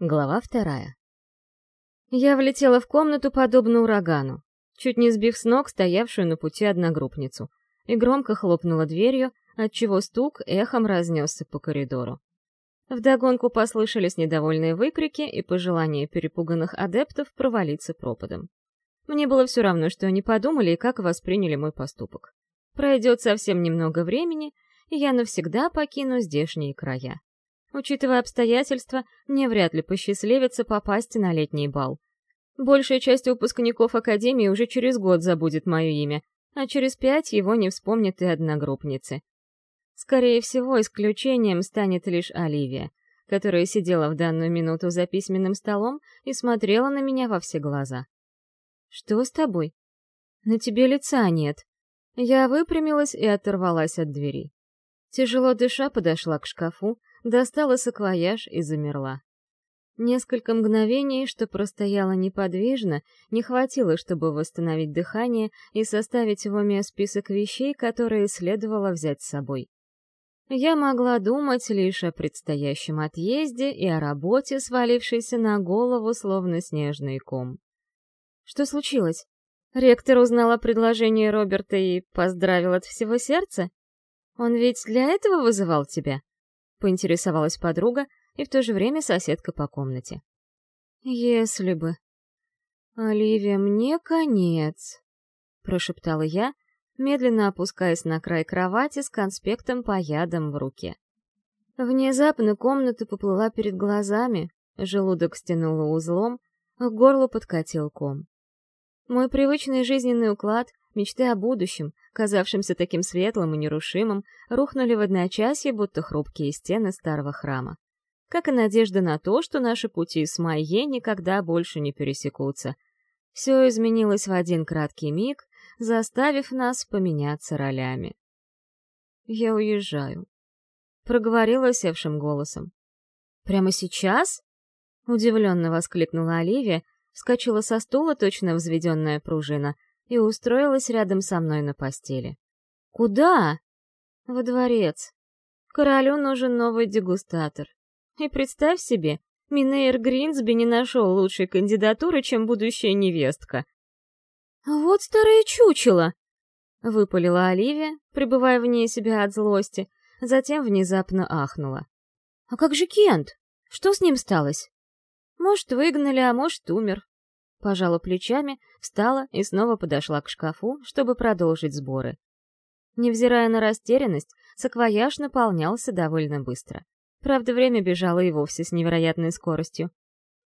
Глава вторая. Я влетела в комнату подобно урагану, чуть не сбив с ног стоявшую на пути одногруппницу, и громко хлопнула дверью, отчего стук эхом разнесся по коридору. Вдогонку послышались недовольные выкрики и пожелания перепуганных адептов провалиться пропадом. Мне было все равно, что они подумали и как восприняли мой поступок. Пройдет совсем немного времени, и я навсегда покину здешние края. Учитывая обстоятельства, мне вряд ли посчастливится попасть на летний бал. Большая часть выпускников Академии уже через год забудет мое имя, а через пять его не вспомнят и одногруппницы. Скорее всего, исключением станет лишь Оливия, которая сидела в данную минуту за письменным столом и смотрела на меня во все глаза. «Что с тобой? На тебе лица нет». Я выпрямилась и оторвалась от двери. Тяжело дыша подошла к шкафу, достала саквояж и замерла. Несколько мгновений, что простояла неподвижно, не хватило, чтобы восстановить дыхание и составить в уме список вещей, которые следовало взять с собой. Я могла думать лишь о предстоящем отъезде и о работе, свалившейся на голову, словно снежный ком. Что случилось? Ректор узнал о предложении Роберта и поздравил от всего сердца? Он ведь для этого вызывал тебя? — поинтересовалась подруга и в то же время соседка по комнате. «Если бы...» «Оливия, мне конец», — прошептала я, медленно опускаясь на край кровати с конспектом по ядам в руке. Внезапно комната поплыла перед глазами, желудок стянуло узлом, к горлу подкатил ком. Мой привычный жизненный уклад, мечты о будущем, казавшимся таким светлым и нерушимым, рухнули в одночасье, будто хрупкие стены старого храма. Как и надежда на то, что наши пути с Майе никогда больше не пересекутся. Все изменилось в один краткий миг, заставив нас поменяться ролями. «Я уезжаю», — проговорила севшим голосом. «Прямо сейчас?» — удивленно воскликнула Оливия, вскочила со стула, точно взведенная пружина, и устроилась рядом со мной на постели. «Куда?» «Во дворец. Королю нужен новый дегустатор. И представь себе, Минейр Гринсби не нашел лучшей кандидатуры, чем будущая невестка». «Вот старое чучело!» — выпалила Оливия, пребывая вне себя от злости, затем внезапно ахнула. «А как же Кент? Что с ним сталось?» «Может, выгнали, а может, умер пожала плечами, встала и снова подошла к шкафу, чтобы продолжить сборы. Невзирая на растерянность, саквояж наполнялся довольно быстро. Правда, время бежало и вовсе с невероятной скоростью.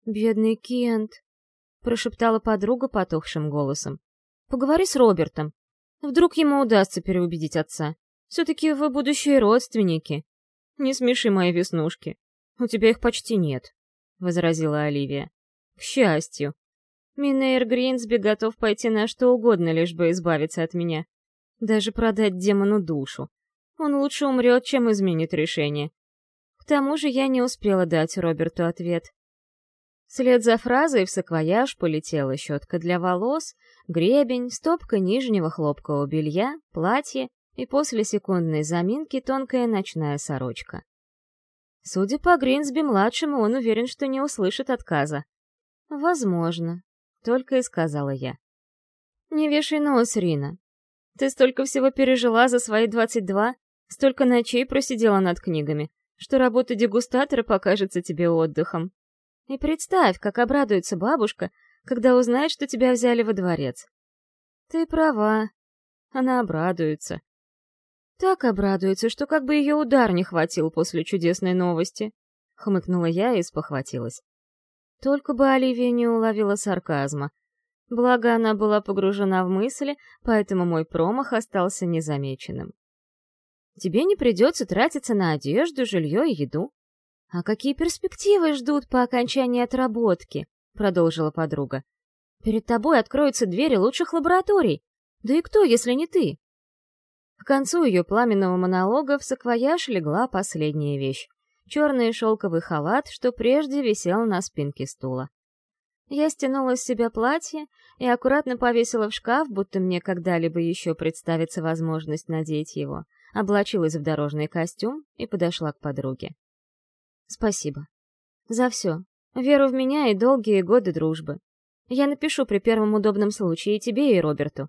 «Бедный Кент», — прошептала подруга потухшим голосом. «Поговори с Робертом. Вдруг ему удастся переубедить отца. Все-таки вы будущие родственники. Не смеши мои веснушки. У тебя их почти нет», — возразила Оливия. «К счастью», Минейр Гринсби готов пойти на что угодно, лишь бы избавиться от меня. Даже продать демону душу. Он лучше умрет, чем изменит решение. К тому же я не успела дать Роберту ответ. Вслед за фразой в саквояж полетела щетка для волос, гребень, стопка нижнего хлопкового белья, платье и после секундной заминки тонкая ночная сорочка. Судя по Гринсби-младшему, он уверен, что не услышит отказа. Возможно, только и сказала я. «Не вешай нос, Рина. Ты столько всего пережила за свои двадцать два, столько ночей просидела над книгами, что работа дегустатора покажется тебе отдыхом. И представь, как обрадуется бабушка, когда узнает, что тебя взяли во дворец. Ты права, она обрадуется. Так обрадуется, что как бы ее удар не хватил после чудесной новости. Хмыкнула я и спохватилась. Только бы Оливия не уловила сарказма. Благо, она была погружена в мысли, поэтому мой промах остался незамеченным. Тебе не придется тратиться на одежду, жилье и еду. А какие перспективы ждут по окончании отработки? Продолжила подруга. Перед тобой откроются двери лучших лабораторий. Да и кто, если не ты? К концу ее пламенного монолога в саквояж легла последняя вещь черный шелковый халат, что прежде висел на спинке стула. Я стянула с себя платье и аккуратно повесила в шкаф, будто мне когда-либо еще представится возможность надеть его, облачилась в дорожный костюм и подошла к подруге. «Спасибо. За все. Веру в меня и долгие годы дружбы. Я напишу при первом удобном случае тебе и Роберту.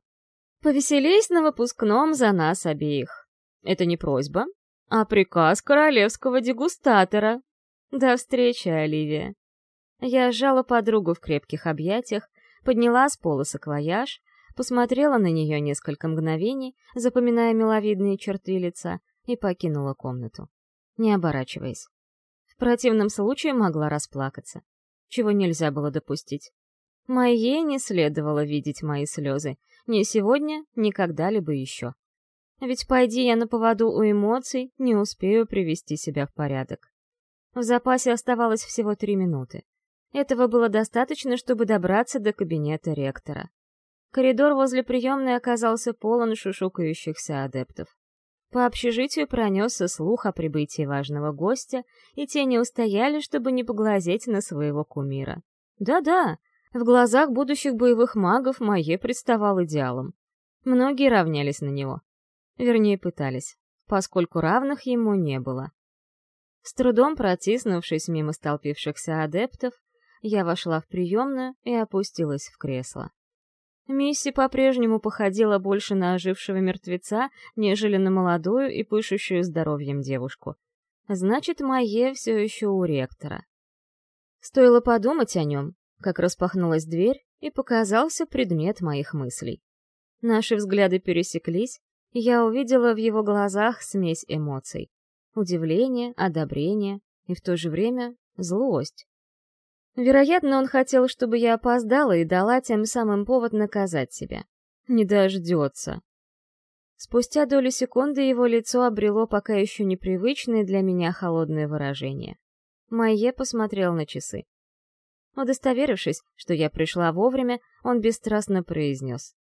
Повеселись на выпускном за нас обеих. Это не просьба, а приказ королевского дегустатора. До встречи, Оливия. Я сжала подругу в крепких объятиях, подняла с пола саквояж, посмотрела на нее несколько мгновений, запоминая миловидные черты лица, и покинула комнату, не оборачиваясь. В противном случае могла расплакаться, чего нельзя было допустить. Майе не следовало видеть мои слезы, ни сегодня, ни когда-либо еще. Ведь пойди я на поводу у эмоций, не успею привести себя в порядок. В запасе оставалось всего три минуты. Этого было достаточно, чтобы добраться до кабинета ректора. Коридор возле приемной оказался полон шушукающихся адептов. По общежитию пронесся слух о прибытии важного гостя, и те не устояли, чтобы не поглазеть на своего кумира. Да-да, в глазах будущих боевых магов Майе представал идеалом. Многие равнялись на него. Вернее, пытались, поскольку равных ему не было. С трудом протиснувшись мимо столпившихся адептов, я вошла в приемную и опустилась в кресло. Мисси по-прежнему походила больше на ожившего мертвеца, нежели на молодую и пышущую здоровьем девушку. Значит, Майе все еще у ректора. Стоило подумать о нем, как распахнулась дверь, и показался предмет моих мыслей. Наши взгляды пересеклись, я увидела в его глазах смесь эмоций. Удивление, одобрение и в то же время злость. Вероятно, он хотел, чтобы я опоздала и дала тем самым повод наказать себя. Не дождется. Спустя долю секунды его лицо обрело пока еще непривычное для меня холодное выражение. Майе посмотрел на часы. Удостоверившись, что я пришла вовремя, он бесстрастно произнес.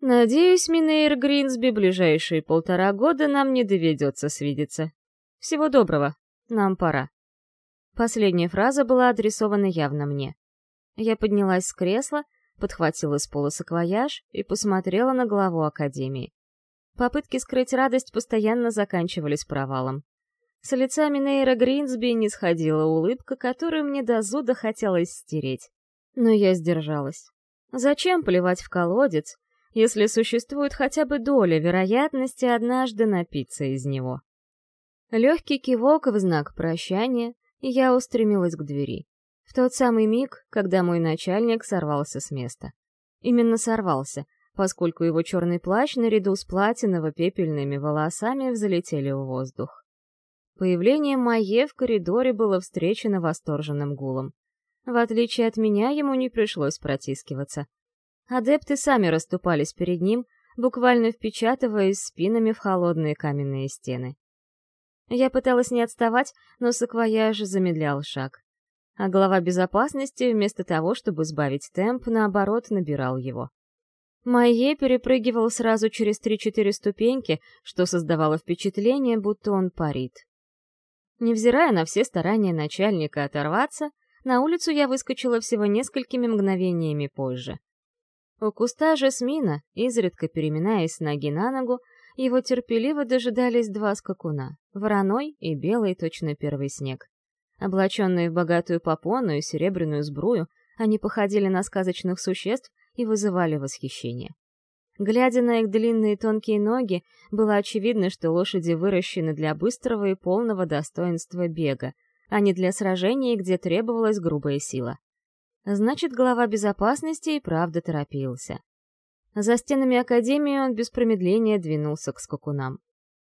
«Надеюсь, Минейр Гринсби, ближайшие полтора года нам не доведется свидеться. Всего доброго, нам пора». Последняя фраза была адресована явно мне. Я поднялась с кресла, подхватила с пола саквояж и посмотрела на главу Академии. Попытки скрыть радость постоянно заканчивались провалом. С лица Минейра Гринсби не сходила улыбка, которую мне до зуда хотелось стереть. Но я сдержалась. Зачем плевать в колодец, если существует хотя бы доля вероятности однажды напиться из него? Легкий кивок в знак прощания, и я устремилась к двери. В тот самый миг, когда мой начальник сорвался с места. Именно сорвался, поскольку его черный плащ наряду с платиново-пепельными волосами взлетели в воздух. Появление Майе в коридоре было встречено восторженным гулом. В отличие от меня, ему не пришлось протискиваться. Адепты сами расступались перед ним, буквально впечатываясь спинами в холодные каменные стены. Я пыталась не отставать, но саквояж замедлял шаг. А глава безопасности, вместо того, чтобы сбавить темп, наоборот, набирал его. Майе перепрыгивал сразу через три-четыре ступеньки, что создавало впечатление, будто он парит. Невзирая на все старания начальника оторваться, на улицу я выскочила всего несколькими мгновениями позже. У куста жасмина, изредка переминаясь с ноги на ногу, его терпеливо дожидались два скакуна — вороной и белый точно первый снег. Облаченные в богатую попону и серебряную сбрую, они походили на сказочных существ и вызывали восхищение. Глядя на их длинные тонкие ноги, было очевидно, что лошади выращены для быстрого и полного достоинства бега, а не для сражений, где требовалась грубая сила. Значит, глава безопасности и правда торопился. За стенами Академии он без промедления двинулся к скакунам.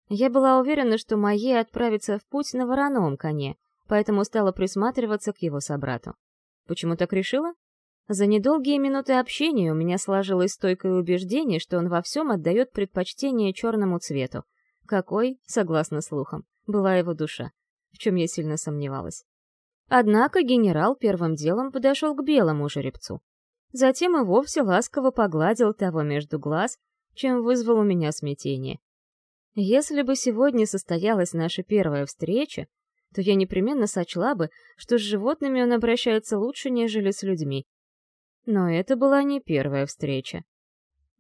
Я была уверена, что Майе отправится в путь на вороном коне, поэтому стала присматриваться к его собрату. Почему так решила? За недолгие минуты общения у меня сложилось стойкое убеждение, что он во всем отдает предпочтение черному цвету. Какой, согласно слухам, была его душа, в чем я сильно сомневалась. Однако генерал первым делом подошел к белому жеребцу. Затем и вовсе ласково погладил того между глаз, чем вызвал у меня смятение. Если бы сегодня состоялась наша первая встреча, то я непременно сочла бы, что с животными он обращается лучше, нежели с людьми, но это была не первая встреча.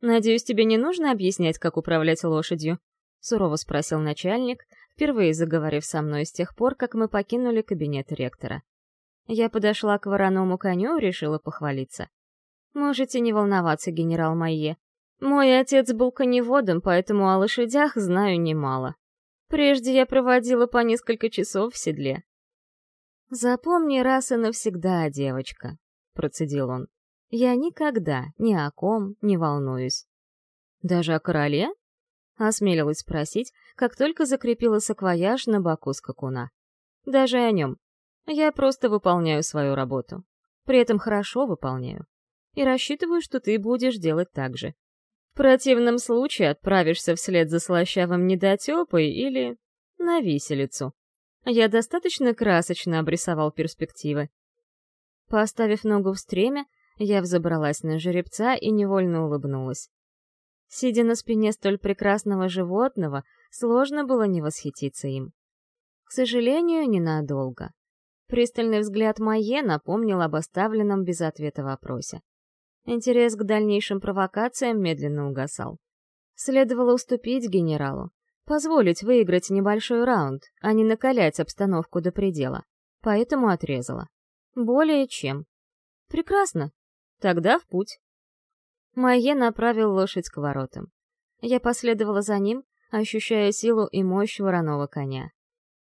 «Надеюсь, тебе не нужно объяснять, как управлять лошадью?» — сурово спросил начальник, впервые заговорив со мной с тех пор, как мы покинули кабинет ректора. Я подошла к вороному коню, решила похвалиться. Можете не волноваться, генерал Майе. Мой отец был коневодом, поэтому о лошадях знаю немало. Прежде я проводила по несколько часов в седле. «Запомни раз и навсегда, девочка», — процедил он. «Я никогда ни о ком не волнуюсь». «Даже о короле?» — осмелилась спросить, как только закрепила саквояж на боку скакуна. «Даже о нем. Я просто выполняю свою работу. При этом хорошо выполняю. И рассчитываю, что ты будешь делать так же. В противном случае отправишься вслед за слащавым недотепой или на виселицу. Я достаточно красочно обрисовал перспективы. Поставив ногу в стремя, я взобралась на жеребца и невольно улыбнулась. Сидя на спине столь прекрасного животного, сложно было не восхититься им. К сожалению, ненадолго. Пристальный взгляд Майе напомнил об оставленном без ответа вопросе. Интерес к дальнейшим провокациям медленно угасал. Следовало уступить генералу, позволить выиграть небольшой раунд, а не накалять обстановку до предела. Поэтому отрезала. Более чем. Прекрасно. Тогда в путь. Майе направил лошадь к воротам. Я последовала за ним, ощущая силу и мощь вороного коня.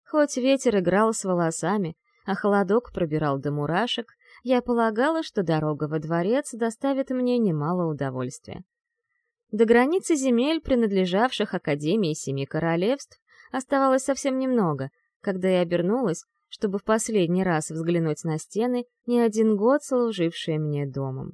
Хоть ветер играл с волосами, а холодок пробирал до мурашек, я полагала, что дорога во дворец доставит мне немало удовольствия. До границы земель, принадлежавших Академии Семи Королевств, оставалось совсем немного, когда я обернулась, чтобы в последний раз взглянуть на стены, не один год служившие мне домом.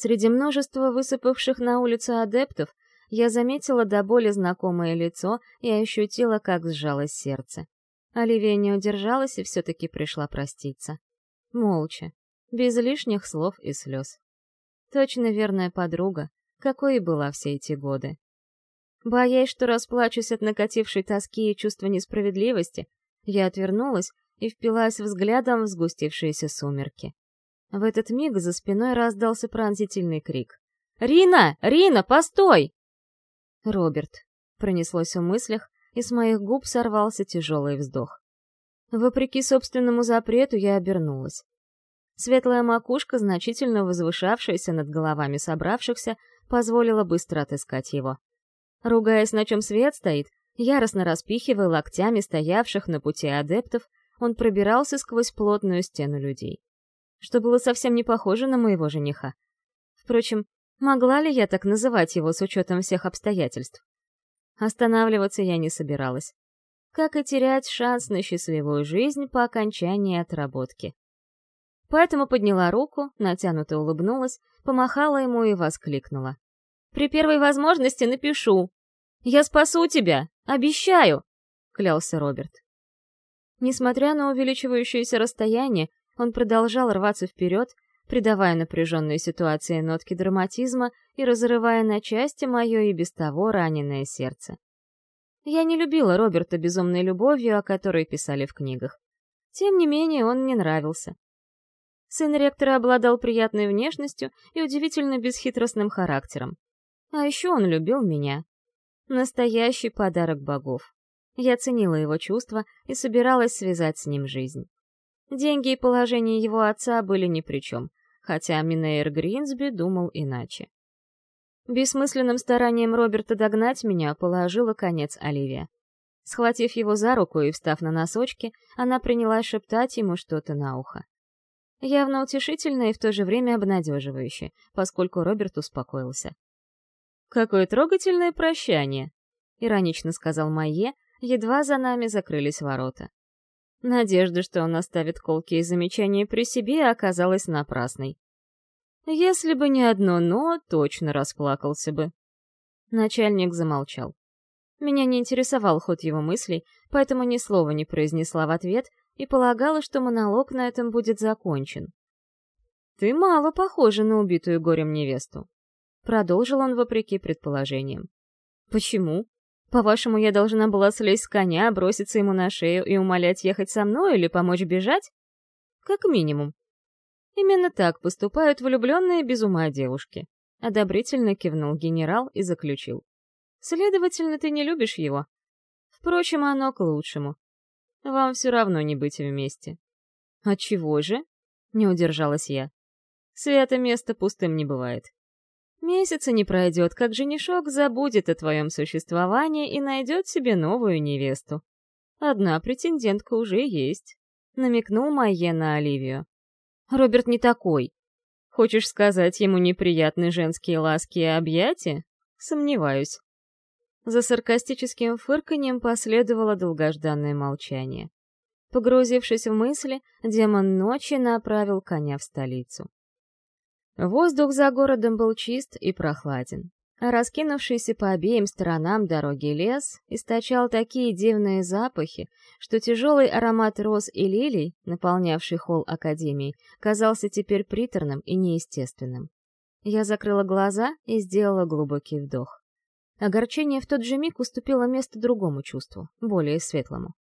Среди множества высыпавших на улицу адептов я заметила до боли знакомое лицо и ощутила, как сжалось сердце. Оливия не удержалась и все-таки пришла проститься. Молча, без лишних слов и слез. Точно верная подруга, какой и была все эти годы. Боясь, что расплачусь от накатившей тоски и чувства несправедливости, я отвернулась и впилась взглядом в сгустившиеся сумерки. В этот миг за спиной раздался пронзительный крик. «Рина! Рина, постой!» «Роберт», — пронеслось в мыслях, и с моих губ сорвался тяжелый вздох. Вопреки собственному запрету я обернулась. Светлая макушка, значительно возвышавшаяся над головами собравшихся, позволила быстро отыскать его. Ругаясь, на чем свет стоит, яростно распихивая локтями стоявших на пути адептов, он пробирался сквозь плотную стену людей. Что было совсем не похоже на моего жениха. Впрочем, могла ли я так называть его с учетом всех обстоятельств? Останавливаться я не собиралась. Как и терять шанс на счастливую жизнь по окончании отработки. Поэтому подняла руку, натянуто улыбнулась, помахала ему и воскликнула. «При первой возможности напишу. Я спасу тебя, обещаю!» — клялся Роберт. Несмотря на увеличивающееся расстояние, он продолжал рваться вперед, придавая напряженной ситуации нотки драматизма и разрывая на части мое и без того раненое сердце. Я не любила Роберта безумной любовью, о которой писали в книгах. Тем не менее, он мне нравился. Сын ректора обладал приятной внешностью и удивительно бесхитростным характером. А еще он любил меня. Настоящий подарок богов. Я ценила его чувства и собиралась связать с ним жизнь. Деньги и положение его отца были ни при чем, хотя Минейр Гринсби думал иначе. Бессмысленным старанием Роберта догнать меня положила конец Оливия. Схватив его за руку и встав на носочки, она принялась шептать ему что-то на ухо. Явно утешительно и в то же время обнадеживающе, поскольку Роберт успокоился. «Какое трогательное прощание!» — иронично сказал Майе, едва за нами закрылись ворота. Надежда, что он оставит колкие замечания при себе, оказалась напрасной. Если бы не одно «но», точно расплакался бы. Начальник замолчал. Меня не интересовал ход его мыслей, поэтому ни слова не произнесла в ответ и полагала, что монолог на этом будет закончен. «Ты мало похожа на убитую горем невесту», — продолжил он вопреки предположениям. «Почему? По-вашему, я должна была слезть с коня, броситься ему на шею и умолять ехать со мной или помочь бежать? Как минимум. Именно так поступают влюбленные без ума девушки. Одобрительно кивнул генерал и заключил. Следовательно, ты не любишь его. Впрочем, оно к лучшему. Вам все равно не быть вместе. «А чего же?» — не удержалась я. «Свято место пустым не бывает. Месяца не пройдет, как женишок забудет о твоем существовании и найдет себе новую невесту. Одна претендентка уже есть», — намекнул Майе на Оливию. «Роберт не такой. Хочешь сказать, ему неприятны женские ласки и объятия? Сомневаюсь». За саркастическим фырканьем последовало долгожданное молчание. Погрузившись в мысли, демон ночи направил коня в столицу. Воздух за городом был чист и прохладен. Раскинувшийся по обеим сторонам дороги лес источал такие дивные запахи, что тяжелый аромат роз и лилий, наполнявший холл Академии, казался теперь приторным и неестественным. Я закрыла глаза и сделала глубокий вдох. Огорчение в тот же миг уступило место другому чувству, более светлому.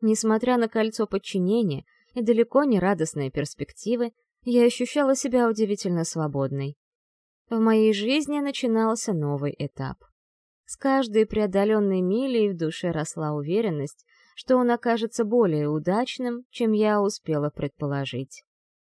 Несмотря на кольцо подчинения и далеко не радостные перспективы, я ощущала себя удивительно свободной. В моей жизни начинался новый этап. С каждой преодоленной милей в душе росла уверенность, что он окажется более удачным, чем я успела предположить.